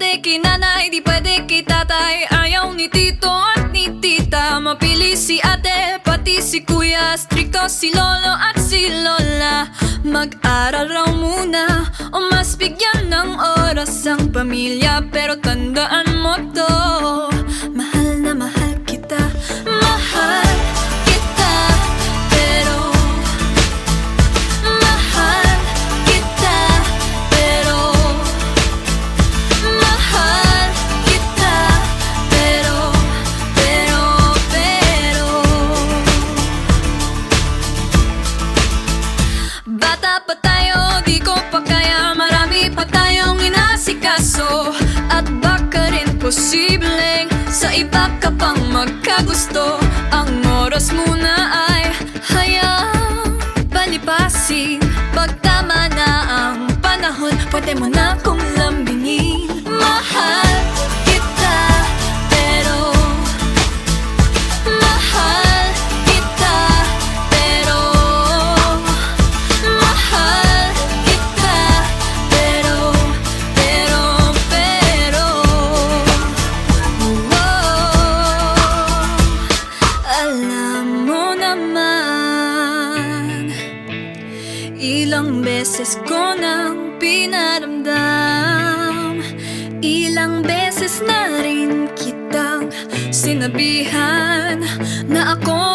kay nanay, di pwede kay tatay. Ayaw ni tito at ni tita. Mapili si ate, pati si kuya. Stricto si lolo at si lola. Mag-aral raw muna O mas bigyan ng oras ang pamilya. Pero tandaan mo to iba ka pang magkagusto. Ang oras muna ay Hayang palipasin Ilang beses ko nang pinaramdam. Ilang beses na rin kitang sinabihan Na ako